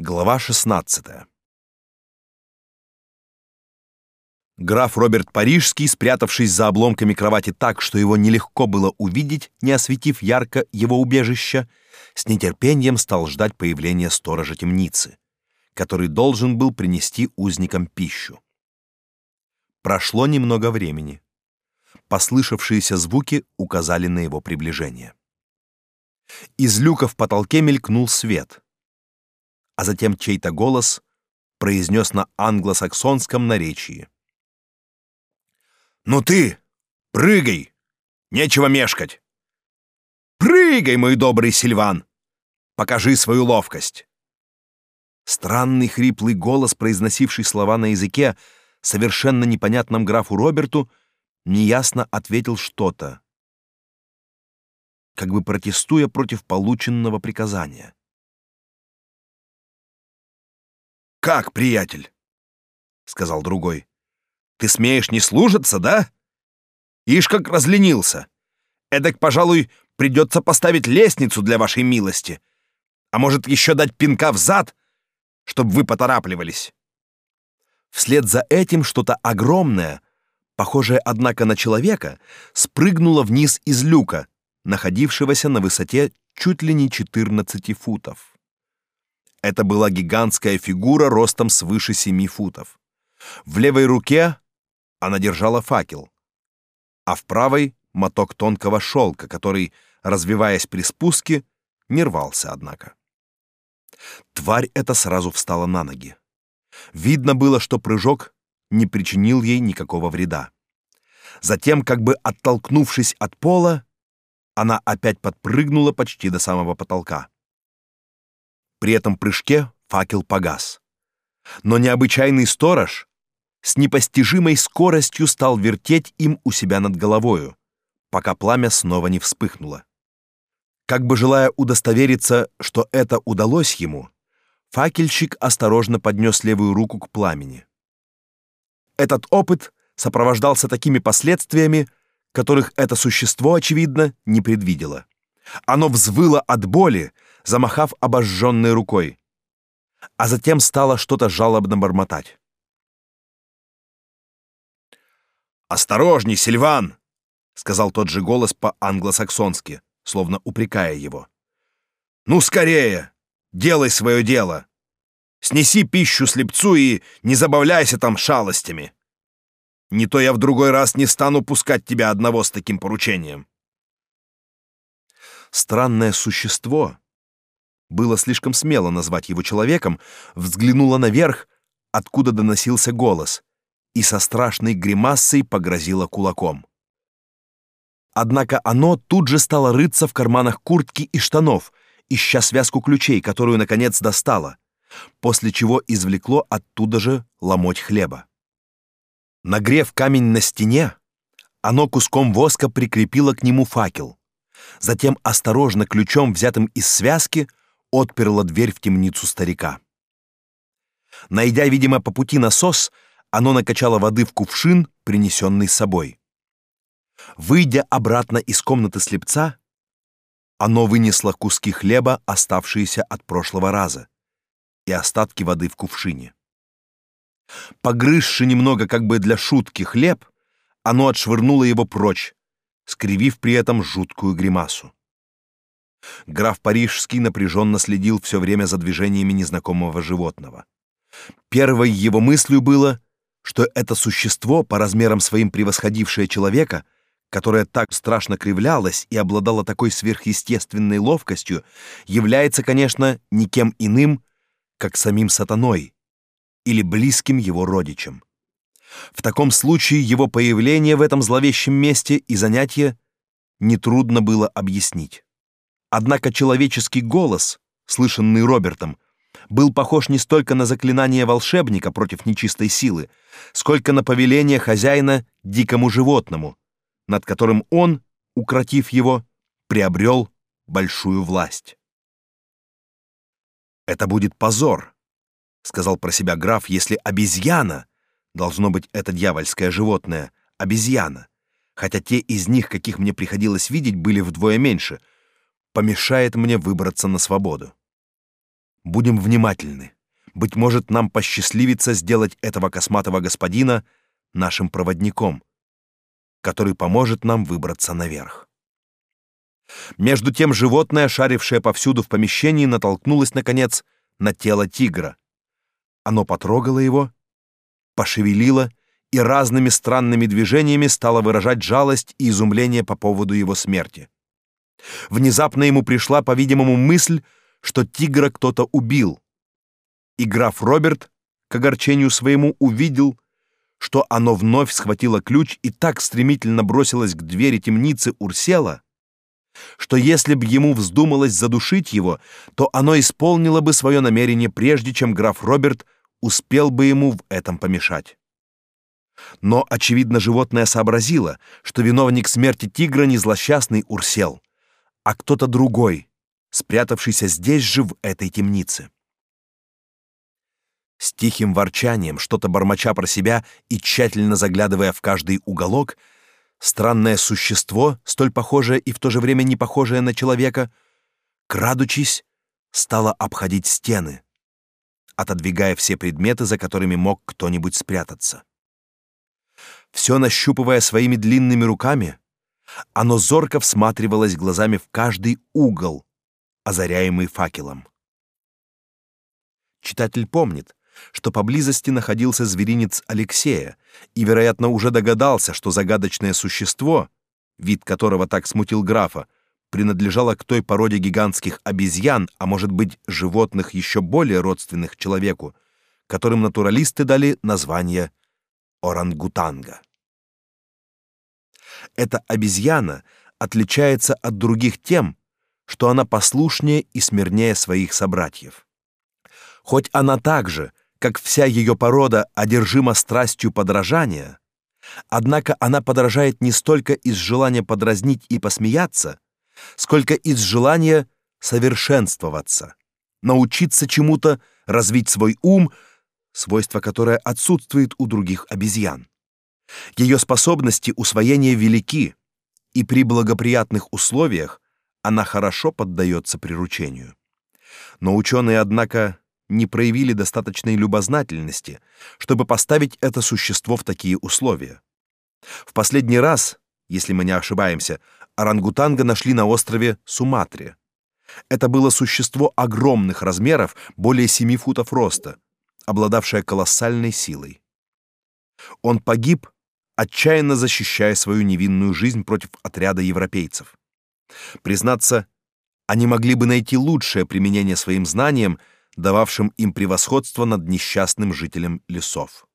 Глава 16. Граф Роберт Парижский, спрятавшись за обломками кровати так, что его нелегко было увидеть, не осветив ярко его убежище, с нетерпением стал ждать появления сторожа темницы, который должен был принести узникам пищу. Прошло немного времени. Послышавшиеся звуки указали на его приближение. Из люка в потолке мелькнул свет — а затем чей-то голос произнес на англосаксонском наречии. «Ну ты, прыгай! Нечего мешкать! Прыгай, мой добрый Сильван! Покажи свою ловкость!» Странный хриплый голос, произносивший слова на языке, совершенно непонятном графу Роберту, неясно ответил что-то, как бы протестуя против полученного приказания. «Как, приятель?» — сказал другой. «Ты смеешь не служиться, да? Ишь, как разленился. Эдак, пожалуй, придется поставить лестницу для вашей милости. А может, еще дать пинка в зад, чтобы вы поторапливались?» Вслед за этим что-то огромное, похожее, однако, на человека, спрыгнуло вниз из люка, находившегося на высоте чуть ли не 14 футов. Это была гигантская фигура ростом свыше семи футов. В левой руке она держала факел, а в правой — моток тонкого шелка, который, развиваясь при спуске, не рвался, однако. Тварь эта сразу встала на ноги. Видно было, что прыжок не причинил ей никакого вреда. Затем, как бы оттолкнувшись от пола, она опять подпрыгнула почти до самого потолка. При этом прыжке факел погас. Но необычайный сторож с непостижимой скоростью стал вертеть им у себя над головою, пока пламя снова не вспыхнуло. Как бы желая удостовериться, что это удалось ему, факельщик осторожно поднес левую руку к пламени. Этот опыт сопровождался такими последствиями, которых это существо, очевидно, не предвидело. Оно взвыло от боли, замахав обожженной рукой, а затем стало что-то жалобно бормотать. «Осторожней, Сильван!» — сказал тот же голос по-англосаксонски, словно упрекая его. «Ну, скорее! Делай свое дело! Снеси пищу слепцу и не забавляйся там шалостями! Не то я в другой раз не стану пускать тебя одного с таким поручением!» Странное существо, было слишком смело назвать его человеком, взглянула наверх, откуда доносился голос, и со страшной гримасой погрозила кулаком. Однако оно тут же стало рыться в карманах куртки и штанов, ища связку ключей, которую наконец достало, после чего извлекло оттуда же ломоть хлеба. Нагрев камень на стене, оно куском воска прикрепило к нему факел. Затем осторожно ключом, взятым из связки, отперла дверь в темницу старика. Найдя, видимо, по пути насос, оно накачало воды в кувшин, принесенный с собой. Выйдя обратно из комнаты слепца, оно вынесло куски хлеба, оставшиеся от прошлого раза, и остатки воды в кувшине. Погрызши немного как бы для шутки хлеб, оно отшвырнуло его прочь, скривив при этом жуткую гримасу. Граф Парижский напряженно следил все время за движениями незнакомого животного. Первой его мыслью было, что это существо, по размерам своим превосходившее человека, которое так страшно кривлялось и обладало такой сверхъестественной ловкостью, является, конечно, никем иным, как самим сатаной или близким его родичем. В таком случае его появление в этом зловещем месте и занятие нетрудно было объяснить. Однако человеческий голос, слышанный Робертом, был похож не столько на заклинание волшебника против нечистой силы, сколько на повеление хозяина дикому животному, над которым он, укротив его, приобрел большую власть. «Это будет позор», — сказал про себя граф, «если обезьяна, должно быть это дьявольское животное, обезьяна, хотя те из них, каких мне приходилось видеть, были вдвое меньше — помешает мне выбраться на свободу. будем внимательны. Быть может, нам посчастливится сделать этого косматого господина нашим проводником, который поможет нам выбраться наверх. Между тем животное, шарившее повсюду в помещении, натолкнулось наконец на тело тигра. Оно потрогало его, пошевелило и разными странными движениями стало выражать жалость и изумление по поводу его смерти. Внезапно ему пришла, по-видимому, мысль, что тигра кто-то убил. И граф Роберт, к огорчению своему, увидел, что оно вновь схватило ключ и так стремительно бросилось к двери темницы Урсела, что если бы ему вздумалось задушить его, то оно исполнило бы свое намерение прежде, чем граф Роберт успел бы ему в этом помешать. Но очевидно животное сообразило, что виновник смерти тигра не злосчастный Урсел, а кто-то другой, спрятавшийся здесь же в этой темнице. С тихим ворчанием, что-то бормоча про себя и тщательно заглядывая в каждый уголок, странное существо, столь похожее и в то же время не похожее на человека, крадучись, стало обходить стены, отодвигая все предметы, за которыми мог кто-нибудь спрятаться. Все нащупывая своими длинными руками, оно зорко всматривалось глазами в каждый угол, озаряемый факелом. Читатель помнит, что поблизости находился зверинец Алексея и, вероятно, уже догадался, что загадочное существо, вид которого так смутил графа, принадлежало к той породе гигантских обезьян, а может быть, животных еще более родственных человеку, которым натуралисты дали название орангутанга. Эта обезьяна отличается от других тем, что она послушнее и смирнее своих собратьев. Хоть она также, как вся ее порода, одержима страстью подражания, однако она подражает не столько из желания подразнить и посмеяться, сколько из желания совершенствоваться, научиться чему-то, развить свой ум, свойство которое отсутствует у других обезьян. Ее способности усвоения велики, и при благоприятных условиях она хорошо поддается приручению. Но ученые, однако, не проявили достаточной любознательности, чтобы поставить это существо в такие условия. В последний раз, если мы не ошибаемся, орангутанга нашли на острове Суматре. Это было существо огромных размеров, более 7 футов роста, обладавшее колоссальной силой. Он погиб, отчаянно защищая свою невинную жизнь против отряда европейцев. Признаться, они могли бы найти лучшее применение своим знаниям, дававшим им превосходство над несчастным жителем лесов.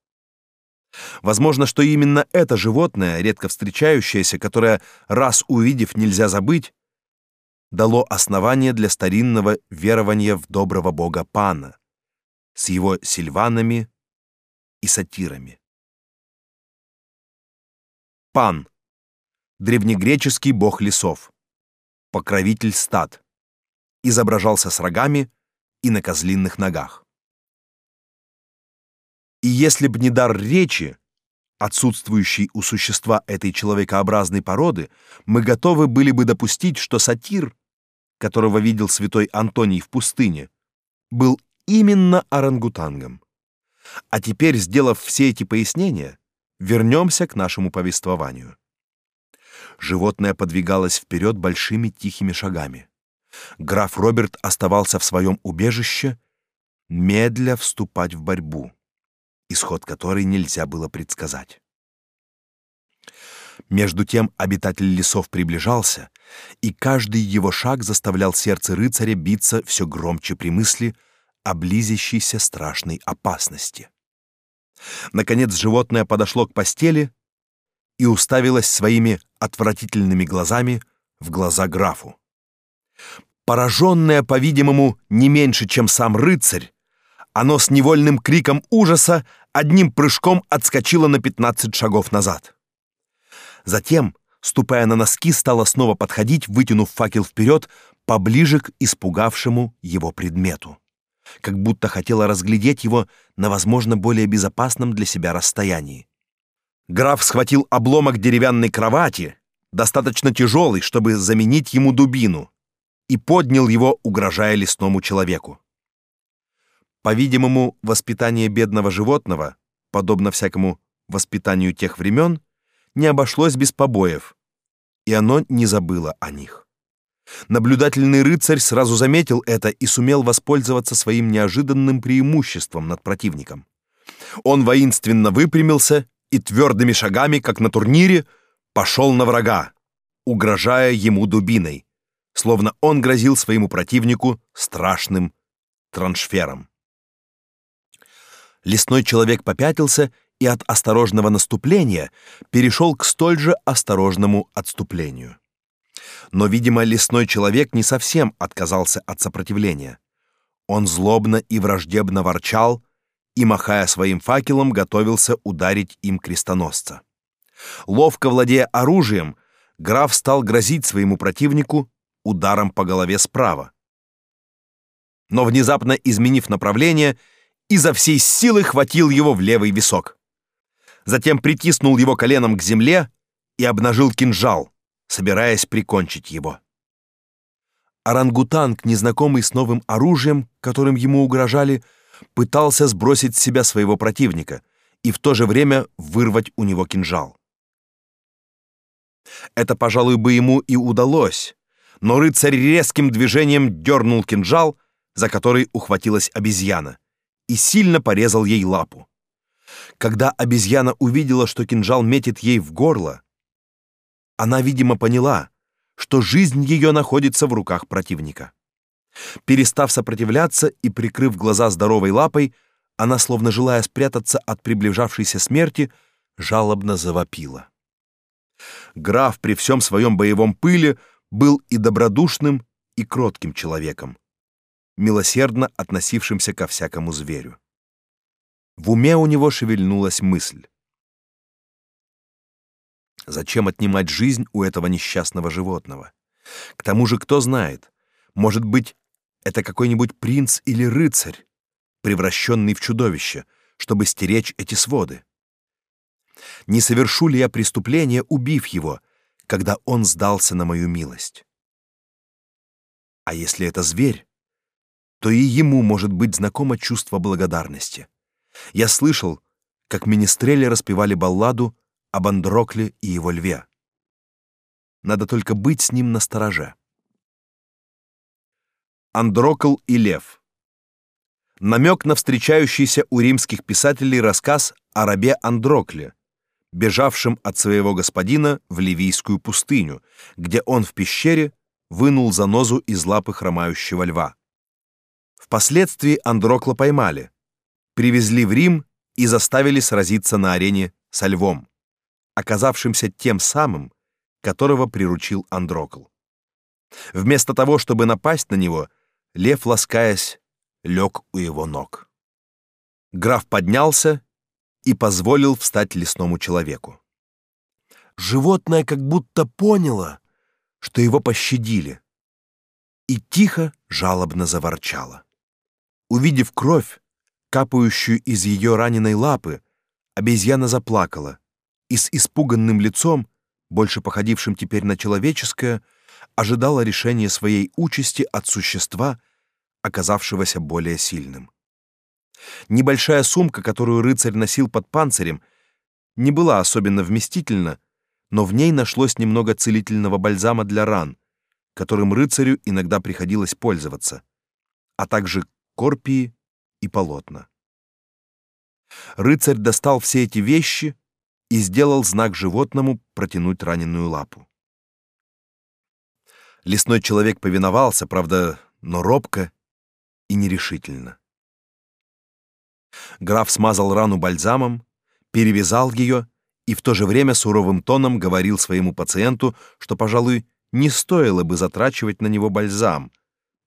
Возможно, что именно это животное, редко встречающееся, которое раз увидев нельзя забыть, дало основание для старинного верования в доброго бога Пана с его сильванами и сатирами. Пан древнегреческий бог лесов, покровитель стад, изображался с рогами и на козлиных ногах. И если б не дар речи, отсутствующий у существа этой человекообразной породы, мы готовы были бы допустить, что сатир, которого видел святой Антоний в пустыне, был именно орангутангом. А теперь, сделав все эти пояснения, вернемся к нашему повествованию. Животное подвигалось вперед большими тихими шагами. Граф Роберт оставался в своем убежище, медля вступать в борьбу исход которой нельзя было предсказать. Между тем обитатель лесов приближался, и каждый его шаг заставлял сердце рыцаря биться все громче при мысли о близящейся страшной опасности. Наконец животное подошло к постели и уставилось своими отвратительными глазами в глаза графу. Пораженное, по-видимому, не меньше, чем сам рыцарь, оно с невольным криком ужаса одним прыжком отскочило на 15 шагов назад. Затем, ступая на носки, стало снова подходить, вытянув факел вперед, поближе к испугавшему его предмету, как будто хотела разглядеть его на, возможно, более безопасном для себя расстоянии. Граф схватил обломок деревянной кровати, достаточно тяжелый, чтобы заменить ему дубину, и поднял его, угрожая лесному человеку. По-видимому, воспитание бедного животного, подобно всякому воспитанию тех времен, не обошлось без побоев, и оно не забыло о них. Наблюдательный рыцарь сразу заметил это и сумел воспользоваться своим неожиданным преимуществом над противником. Он воинственно выпрямился и твердыми шагами, как на турнире, пошел на врага, угрожая ему дубиной, словно он грозил своему противнику страшным траншфером. Лесной человек попятился и от осторожного наступления перешел к столь же осторожному отступлению. Но, видимо, лесной человек не совсем отказался от сопротивления. Он злобно и враждебно ворчал и, махая своим факелом, готовился ударить им крестоносца. Ловко владея оружием, граф стал грозить своему противнику ударом по голове справа. Но внезапно изменив направление, изо всей силы хватил его в левый висок. Затем притиснул его коленом к земле и обнажил кинжал, собираясь прикончить его. Орангутанг, незнакомый с новым оружием, которым ему угрожали, пытался сбросить с себя своего противника и в то же время вырвать у него кинжал. Это, пожалуй, бы ему и удалось, но рыцарь резким движением дернул кинжал, за который ухватилась обезьяна, и сильно порезал ей лапу. Когда обезьяна увидела, что кинжал метит ей в горло, она, видимо, поняла, что жизнь ее находится в руках противника. Перестав сопротивляться и прикрыв глаза здоровой лапой, она, словно желая спрятаться от приближавшейся смерти, жалобно завопила. Граф при всем своем боевом пыле был и добродушным, и кротким человеком, милосердно относившимся ко всякому зверю. В уме у него шевельнулась мысль. Зачем отнимать жизнь у этого несчастного животного? К тому же, кто знает, может быть, это какой-нибудь принц или рыцарь, превращенный в чудовище, чтобы стеречь эти своды. Не совершу ли я преступление, убив его, когда он сдался на мою милость? А если это зверь, то и ему может быть знакомо чувство благодарности. Я слышал, как министрели распевали балладу об Андрокле и его льве. Надо только быть с ним настороже. Андрокл и лев. Намек на встречающийся у римских писателей рассказ о рабе Андрокле, бежавшем от своего господина в Ливийскую пустыню, где он в пещере вынул занозу из лапы хромающего льва. Впоследствии Андрокла поймали, привезли в Рим и заставили сразиться на арене со львом, оказавшимся тем самым, которого приручил Андрокл. Вместо того, чтобы напасть на него, лев, ласкаясь, лег у его ног. Граф поднялся и позволил встать лесному человеку. Животное как будто поняло, что его пощадили, и тихо, жалобно заворчало. Увидев кровь, капающую из ее раненой лапы, обезьяна заплакала и с испуганным лицом, больше походившим теперь на человеческое, ожидала решения своей участи от существа, оказавшегося более сильным. Небольшая сумка, которую рыцарь носил под панцирем, не была особенно вместительна, но в ней нашлось немного целительного бальзама для ран, которым рыцарю иногда приходилось пользоваться, а также корпии и полотна. Рыцарь достал все эти вещи и сделал знак животному протянуть раненую лапу. Лесной человек повиновался, правда, но робко и нерешительно. Граф смазал рану бальзамом, перевязал ее и в то же время суровым тоном говорил своему пациенту, что, пожалуй, не стоило бы затрачивать на него бальзам,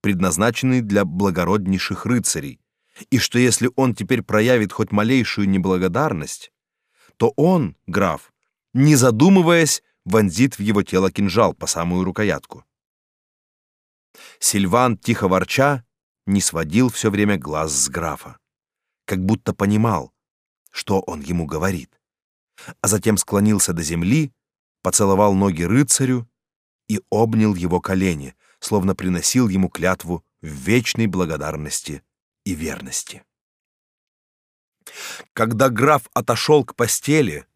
предназначенный для благороднейших рыцарей, и что если он теперь проявит хоть малейшую неблагодарность, то он, граф, не задумываясь, вонзит в его тело кинжал по самую рукоятку. Сильван, тихо ворча, не сводил все время глаз с графа как будто понимал, что он ему говорит, а затем склонился до земли, поцеловал ноги рыцарю и обнял его колени, словно приносил ему клятву в вечной благодарности и верности. Когда граф отошел к постели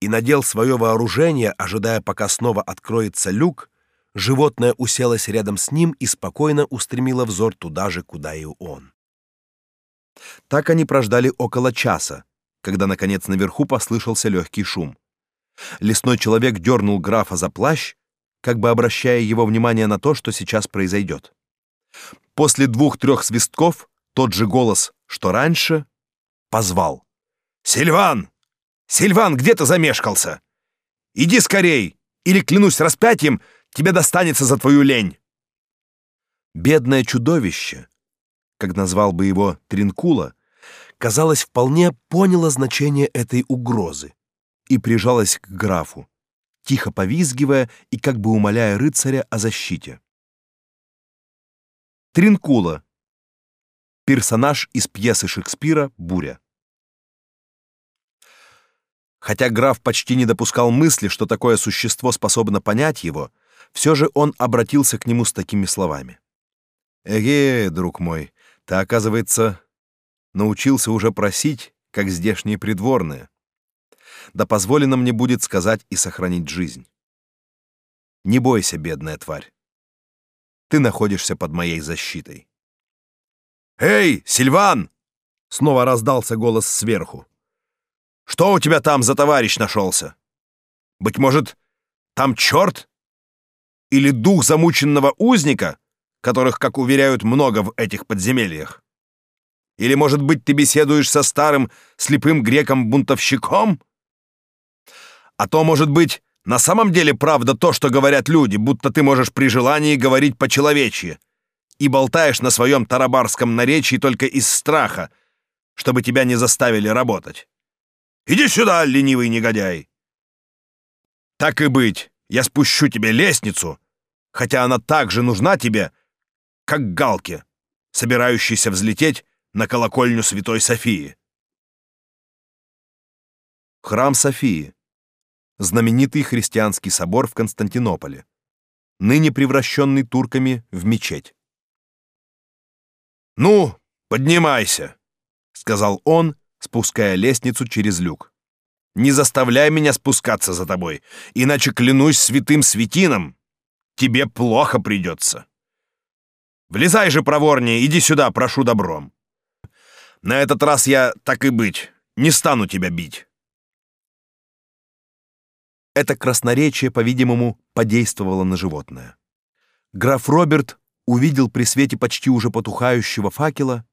и надел свое вооружение, ожидая, пока снова откроется люк, животное уселось рядом с ним и спокойно устремило взор туда же, куда и он. Так они прождали около часа, когда наконец наверху послышался легкий шум. Лесной человек дернул графа за плащ, как бы обращая его внимание на то, что сейчас произойдет. После двух-трех свистков тот же голос, что раньше, позвал. «Сильван! Сильван, где ты замешкался? Иди скорей, или, клянусь распятием, тебе достанется за твою лень!» Бедное чудовище, как назвал бы его Тринкула, казалось, вполне поняло значение этой угрозы и прижалось к графу, тихо повизгивая и как бы умоляя рыцаря о защите. Тринкула. Персонаж из пьесы Шекспира «Буря». Хотя граф почти не допускал мысли, что такое существо способно понять его, все же он обратился к нему с такими словами. «Эге, друг мой, ты, оказывается, научился уже просить, как здешние придворные. Да позволено мне будет сказать и сохранить жизнь. Не бойся, бедная тварь. Ты находишься под моей защитой. «Эй, Сильван!» — снова раздался голос сверху. «Что у тебя там за товарищ нашелся? Быть может, там черт? Или дух замученного узника, которых, как уверяют, много в этих подземельях? Или, может быть, ты беседуешь со старым слепым греком-бунтовщиком? А то, может быть, на самом деле правда то, что говорят люди, будто ты можешь при желании говорить по-человечьи и болтаешь на своем тарабарском наречии только из страха, чтобы тебя не заставили работать. Иди сюда, ленивый негодяй. Так и быть, я спущу тебе лестницу, хотя она так же нужна тебе, как галке, собирающейся взлететь на колокольню Святой Софии. Храм Софии знаменитый христианский собор в Константинополе, ныне превращенный турками в мечеть. «Ну, поднимайся», — сказал он, спуская лестницу через люк. «Не заставляй меня спускаться за тобой, иначе, клянусь святым светином, тебе плохо придется. Влезай же проворнее, иди сюда, прошу добром. На этот раз я, так и быть, не стану тебя бить». Это красноречие, по-видимому, подействовало на животное. Граф Роберт увидел при свете почти уже потухающего факела,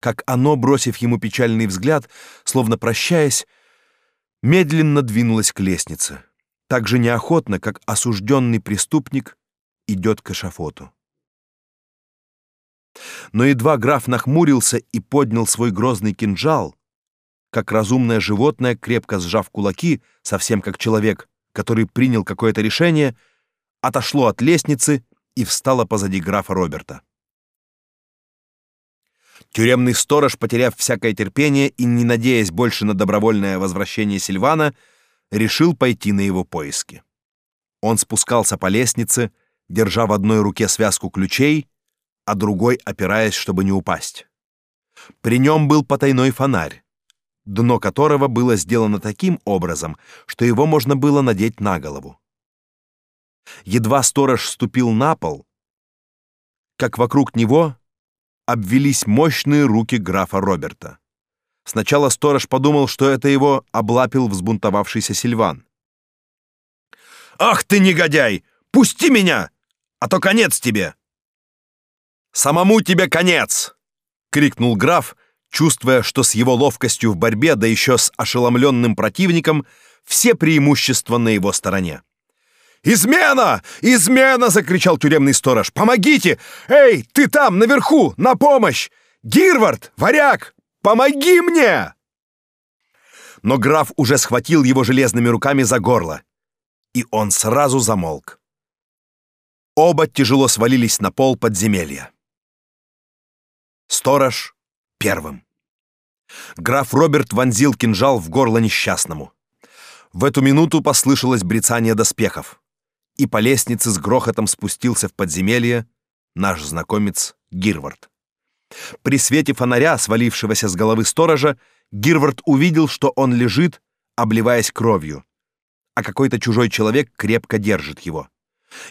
как оно, бросив ему печальный взгляд, словно прощаясь, медленно двинулось к лестнице, так же неохотно, как осужденный преступник идет к эшафоту. Но едва граф нахмурился и поднял свой грозный кинжал, как разумное животное, крепко сжав кулаки, совсем как человек, который принял какое-то решение, отошло от лестницы и встало позади графа Роберта. Тюремный сторож, потеряв всякое терпение и не надеясь больше на добровольное возвращение Сильвана, решил пойти на его поиски. Он спускался по лестнице, держа в одной руке связку ключей, а другой опираясь, чтобы не упасть. При нем был потайной фонарь, дно которого было сделано таким образом, что его можно было надеть на голову. Едва сторож ступил на пол, как вокруг него обвились мощные руки графа Роберта. Сначала сторож подумал, что это его облапил взбунтовавшийся Сильван. «Ах ты, негодяй! Пусти меня, а то конец тебе!» «Самому тебе конец!» — крикнул граф, чувствуя, что с его ловкостью в борьбе, да еще с ошеломленным противником, все преимущества на его стороне. «Измена! Измена!» — закричал тюремный сторож. «Помогите! Эй, ты там, наверху! На помощь! Гирвард! Варяг! Помоги мне!» Но граф уже схватил его железными руками за горло, и он сразу замолк. Оба тяжело свалились на пол подземелья. Сторож первым. Граф Роберт вонзил кинжал в горло несчастному. В эту минуту послышалось брецание доспехов, и по лестнице с грохотом спустился в подземелье наш знакомец Гирвард. При свете фонаря, свалившегося с головы сторожа, Гирвард увидел, что он лежит, обливаясь кровью, а какой-то чужой человек крепко держит его.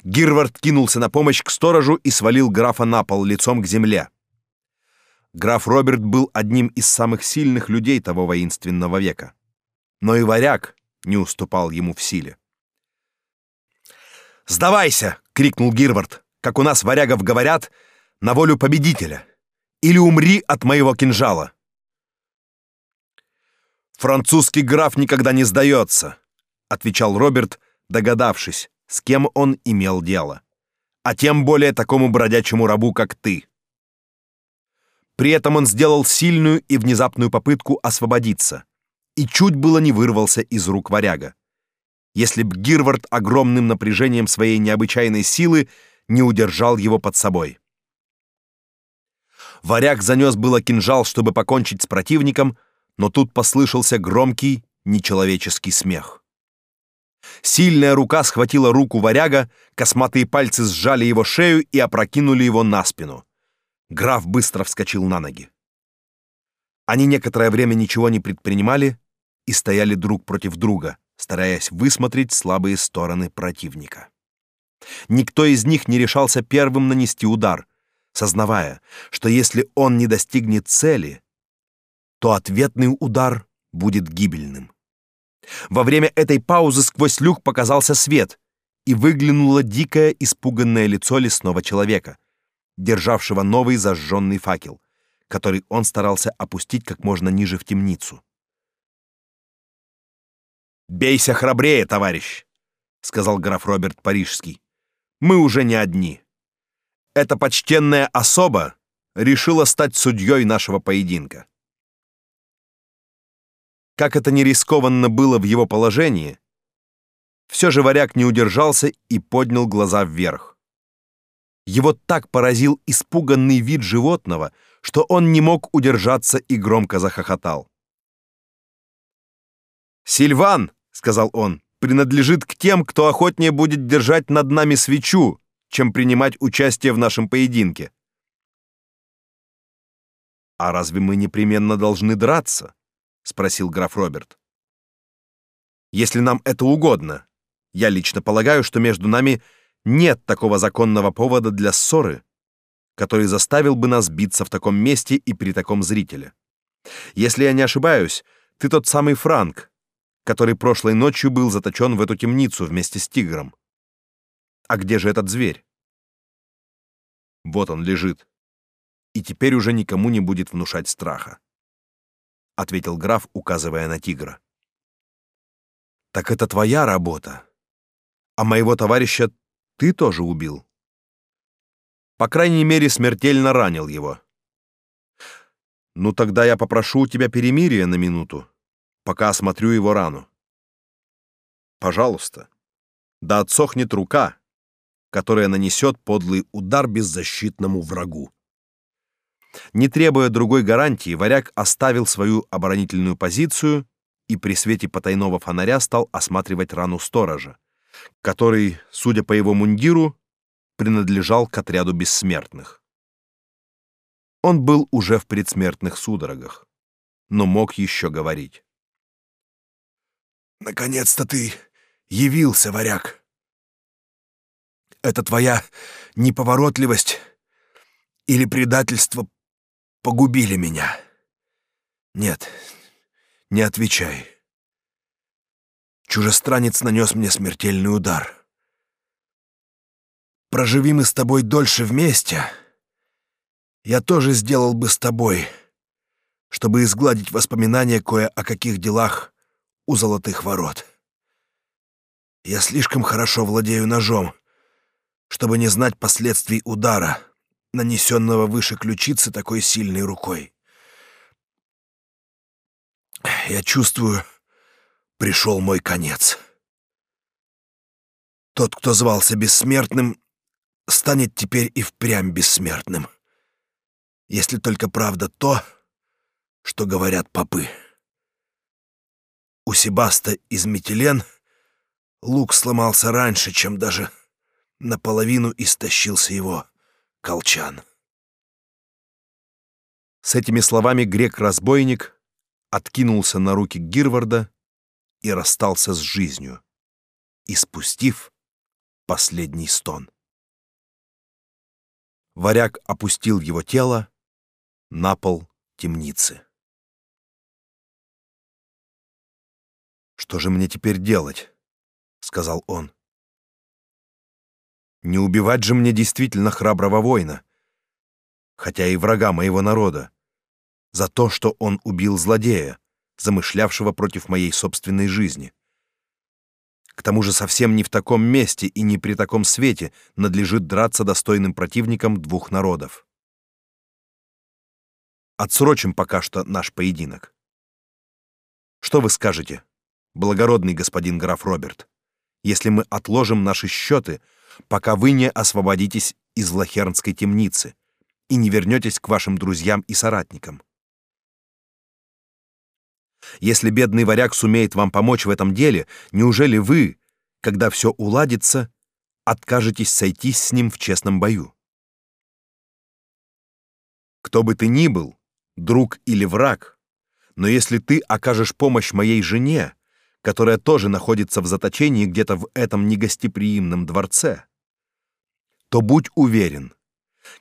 Гирвард кинулся на помощь к сторожу и свалил графа на пол лицом к земле. Граф Роберт был одним из самых сильных людей того воинственного века. Но и варяг не уступал ему в силе. «Сдавайся!» — крикнул Гирвард, как у нас варягов говорят, на волю победителя. Или умри от моего кинжала. «Французский граф никогда не сдается», — отвечал Роберт, догадавшись, с кем он имел дело. «А тем более такому бродячему рабу, как ты». При этом он сделал сильную и внезапную попытку освободиться и чуть было не вырвался из рук варяга. Если б Гирвард огромным напряжением своей необычайной силы не удержал его под собой. Варяг занес было кинжал, чтобы покончить с противником, но тут послышался громкий, нечеловеческий смех. Сильная рука схватила руку варяга, косматые пальцы сжали его шею и опрокинули его на спину. Граф быстро вскочил на ноги. Они некоторое время ничего не предпринимали и стояли друг против друга, стараясь высмотреть слабые стороны противника. Никто из них не решался первым нанести удар, сознавая, что если он не достигнет цели, то ответный удар будет гибельным. Во время этой паузы сквозь люк показался свет, и выглянуло дикое испуганное лицо лесного человека, державшего новый зажженный факел, который он старался опустить как можно ниже в темницу. «Бейся храбрее, товарищ!» — сказал граф Роберт Парижский. «Мы уже не одни. Эта почтенная особа решила стать судьей нашего поединка». Как это не рискованно было в его положении, все же варяг не удержался и поднял глаза вверх. Его так поразил испуганный вид животного, что он не мог удержаться и громко захохотал. «Сильван!» — сказал он, — «принадлежит к тем, кто охотнее будет держать над нами свечу, чем принимать участие в нашем поединке». «А разве мы непременно должны драться?» — спросил граф Роберт. «Если нам это угодно. Я лично полагаю, что между нами нет такого законного повода для ссоры, который заставил бы нас биться в таком месте и при таком зрителе. Если я не ошибаюсь, ты тот самый Франк, который прошлой ночью был заточен в эту темницу вместе с тигром. А где же этот зверь? Вот он лежит. И теперь уже никому не будет внушать страха, ответил граф, указывая на тигра. Так это твоя работа. А моего товарища ты тоже убил. По крайней мере, смертельно ранил его. Ну тогда я попрошу у тебя перемирия на минуту, пока осмотрю его рану. Пожалуйста. Да отсохнет рука, которая нанесет подлый удар беззащитному врагу. Не требуя другой гарантии, варяг оставил свою оборонительную позицию и при свете потайного фонаря стал осматривать рану сторожа, который, судя по его мундиру, принадлежал к отряду бессмертных. Он был уже в предсмертных судорогах, но мог еще говорить. «Наконец-то ты явился, варяг. Это твоя неповоротливость или предательство погубили меня? Нет, не отвечай. Чужестранец нанес мне смертельный удар. Проживи мы с тобой дольше вместе, я тоже сделал бы с тобой, чтобы изгладить воспоминания кое о каких делах у золотых ворот. Я слишком хорошо владею ножом, чтобы не знать последствий удара, нанесенного выше ключицы такой сильной рукой. Я чувствую, пришел мой конец. Тот, кто звался бессмертным, станет теперь и впрямь бессмертным. Если только правда то, что говорят попы. У Себаста из Метилен лук сломался раньше, чем даже наполовину истощился его колчан. С этими словами грек-разбойник откинулся на руки Гирварда и расстался с жизнью, испустив последний стон. Варяг опустил его тело на пол темницы. «Что же мне теперь делать?» — сказал он. «Не убивать же мне действительно храброго воина, хотя и врага моего народа, за то, что он убил злодея, замышлявшего против моей собственной жизни. К тому же совсем не в таком месте и не при таком свете надлежит драться достойным противникам двух народов. Отсрочим пока что наш поединок. Что вы скажете, благородный господин граф Роберт, если мы отложим наши счеты, пока вы не освободитесь из Лахернской темницы и не вернетесь к вашим друзьям и соратникам? Если бедный варяг сумеет вам помочь в этом деле, неужели вы, когда все уладится, откажетесь сойтись с ним в честном бою? Кто бы ты ни был, друг или враг, но если ты окажешь помощь моей жене, которая тоже находится в заточении где-то в этом негостеприимном дворце, то будь уверен,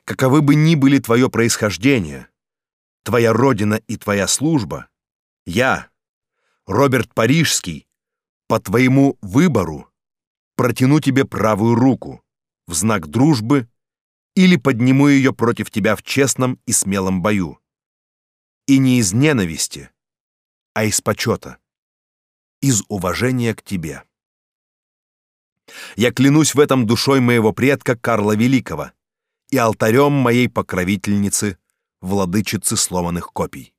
каковы бы ни были твое происхождение, твоя родина и твоя служба, я, Роберт Парижский, по твоему выбору протяну тебе правую руку в знак дружбы или подниму ее против тебя в честном и смелом бою. И не из ненависти, а из почета из уважения к тебе. Я клянусь в этом душой моего предка Карла Великого и алтарем моей покровительницы, владычицы сломанных копий.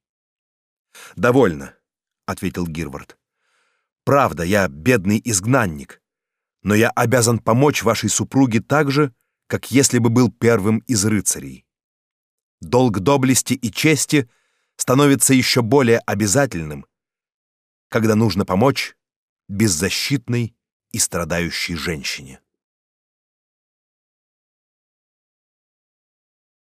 Довольно, ответил Гирвард. Правда, я бедный изгнанник, но я обязан помочь вашей супруге так же, как если бы был первым из рыцарей. Долг доблести и чести становится еще более обязательным, когда нужно помочь беззащитной и страдающей женщине.